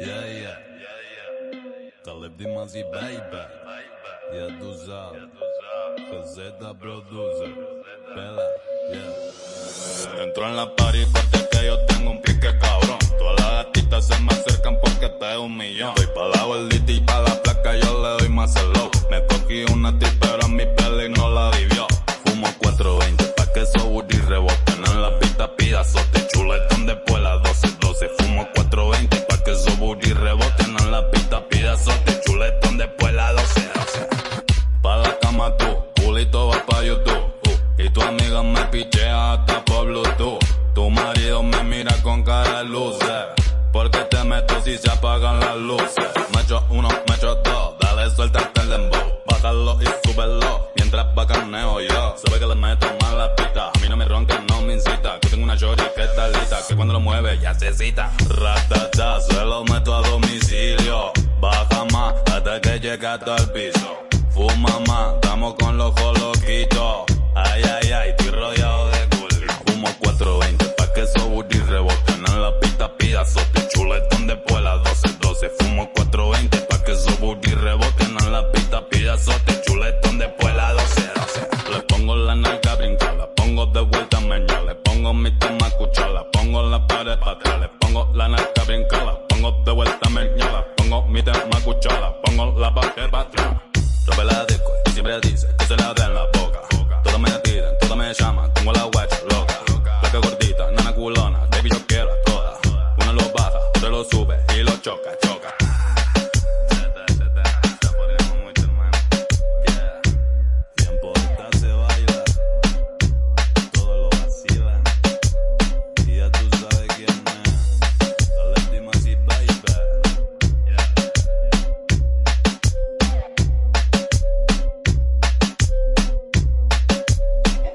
Yeah, yeah. Talib Dimazi, baby. Tú sabes. Gazeta producer. Pela, yeah. Entro en la party porque que yo tengo un pique cabrón. Todas las gatitas se me acercan porque te un millón. Doy pa' la bolita y pa' la placa yo le doy más slow. Me cogí una tip pero mi peli no la vivió. Fumo 420 pa' que eso booty reboten en la pista pida sote. Amiga me pichea hasta por Bluetooth. Tu marido me mira con cara de luces. Porque te meto si se apagan las luces. Macho uno, macho dos, dale suelta el dembow. Bájalo y súbelo, mientras bacaneo yo. Sabe que le meto mal la pita, a mí no me ronca, no me incita. Que tengo una shorty que está lista, que cuando lo mueve ya se cita. Ratata, se lo meto a domicilio. Baja más hasta que llega hasta el piso. Fuma más, estamos con los coloquitos. Ay, Pongo la nalga brinca, la pongo de vuelta meña. La pongo mi tema cucha, la pongo la pared para atrás. Rompe la disco y siempre dice que se la da la boca. Todos me tiran, todos me llaman, tengo la guacha loca. Placa gordita, nana culona, baby yo quiero a todas. Uno lo baja, otro lo sube y lo choca, choca.